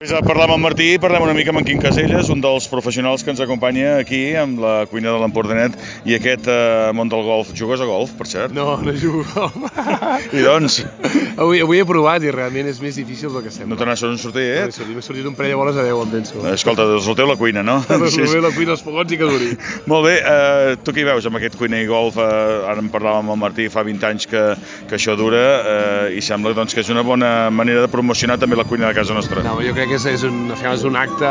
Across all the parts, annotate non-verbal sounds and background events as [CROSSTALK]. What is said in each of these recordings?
Després de parlar amb el Martí, parlem una mica amb en Quim Caselles, un dels professionals que ens acompanya aquí amb la cuina de l'Empordanet i aquest eh, món del golf. Jugues a golf, per cert? No, no jugo. [LAUGHS] I doncs, avui, avui he provat i realment és més difícil del que sembla. no te n'has sortit, eh? sortit, m'ha sortit un parell de boles a 10, em penso. Escolta, resolteu la cuina, no? [LAUGHS] Resolver la cuina, els fogons i que duri. [LAUGHS] Molt bé, eh, tu què hi veus amb aquest cuina i golf? Eh, ara en parlàvem amb el Martí, fa 20 anys que, que això dura eh, i sembla doncs, que és una bona manera de promocionar també la cuina de casa nostra. No, jo crec que és, és, un, és un acte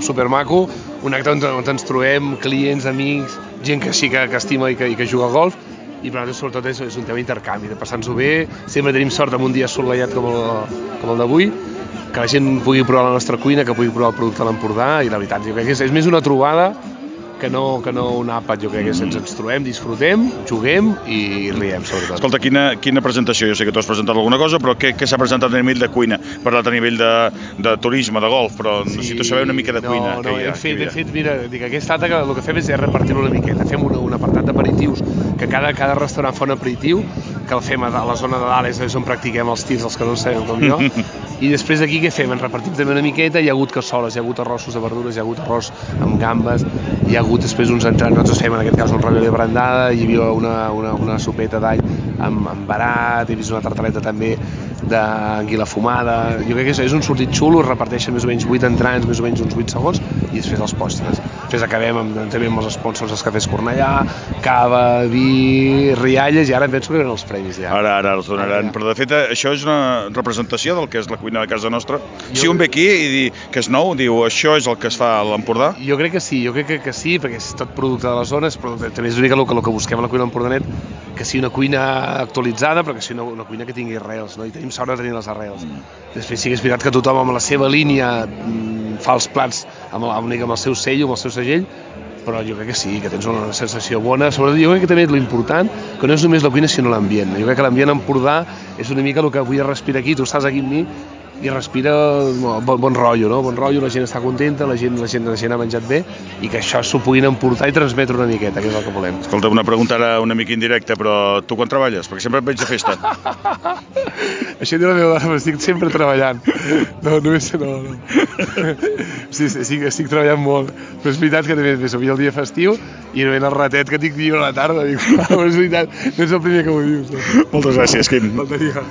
supermaco, un acte on, on ens trobem clients, amics, gent que sí que, que estima i que, i que juga al golf, i per nosaltres sobretot és, és un tema d'intercanvi, de passar-nos-ho bé, sempre tenim sort amb un dia assolellat com el, com el d'avui, que la gent pugui provar la nostra cuina, que pugui provar el producte de l'Empordà, i la veritat, jo crec que és, és més una trobada que no, que no un àpat, jo crec que ens, ens trobem, disfrutem, juguem i riem, sobretot. Escolta, quina, quina presentació? Jo sé que tu has presentat alguna cosa, però què, què s'ha presentat a nivell de cuina? Parlat a nivell de, de turisme, de golf, però sí. necessito saber una mica de cuina. No, què no, ha, hem fet, ha. fet, mira, dic, aquesta data que el que fem és repartir-ho una miqueta. Fem un, un apartat d'aperitius, que cada, cada restaurant fa un aperitiu, que el fem a, a la zona de dalt, és, és on practiquem els tirs, els que no en sabem com jo, [LAUGHS] i després d'aquí què fem? En repartim també una miqueta, hi ha hagut cassoles, hi ha hagut arrossos de verdures, hi ha hagut arròs amb gambes, hi ha hagut després uns entrants, nosaltres fem en aquest cas un ravioli de brandada, hi havia una, una, una sopeta d'all amb, amb barat, he vist una tartaleta també d'anguila fumada, jo crec que és, és un sortit xulo, es reparteixen més o menys 8 entrants, més o menys uns 8 segons, i després els postres. Després acabem amb, també amb els sponsors dels cafès Cornellà, cava, vi, rialles, i ara penso que venen els premis ja. Ara, ara els donaran. Ara, ja. Però de fet, això és una representació del que és la cuina de casa nostra. Jo- Si un ve aquí i di que és nou, diu això és el que es fa a l'Empordà, Jo crec que sí, jo crec que, que sí, perquè és tot producte de la zona, és producte, també és una mica el que, el que busquem a la cuina d'Empordanet, que sigui una cuina actualitzada, però que sigui una, una cuina que tingui arrels, no? i tenim sort de tenir les arrels. Després sí que és veritat que tothom amb la seva línia mm, fa els plats amb, el, amb, amb el seu sello, amb el seu segell, però jo crec que sí, que tens una sensació bona. Sobretot jo crec que també l'important, que no és només la cuina, sinó l'ambient. Jo crec que l'ambient a Empordà és una mica el que vull respirar aquí, tu estàs aquí amb mi, i respira bon, bon rotllo, no? Bon rotllo, la gent està contenta, la gent, la gent, la gent ha menjat bé i que això s'ho puguin emportar i transmetre una miqueta, que és el que volem. Escolta, una pregunta ara una mica indirecta, però tu quan treballes? Perquè sempre et veig de festa. [LAUGHS] Això diu la meva dona, estic sempre treballant. No, només... No, no. Sí, sí, estic, estic treballant molt. Però és veritat que també és avui el dia festiu i no ven el ratet que tinc dia a la tarda. Dic, [LAUGHS] és veritat, no és el primer que m'ho dius. No? Moltes gràcies, Quim. Faltaria.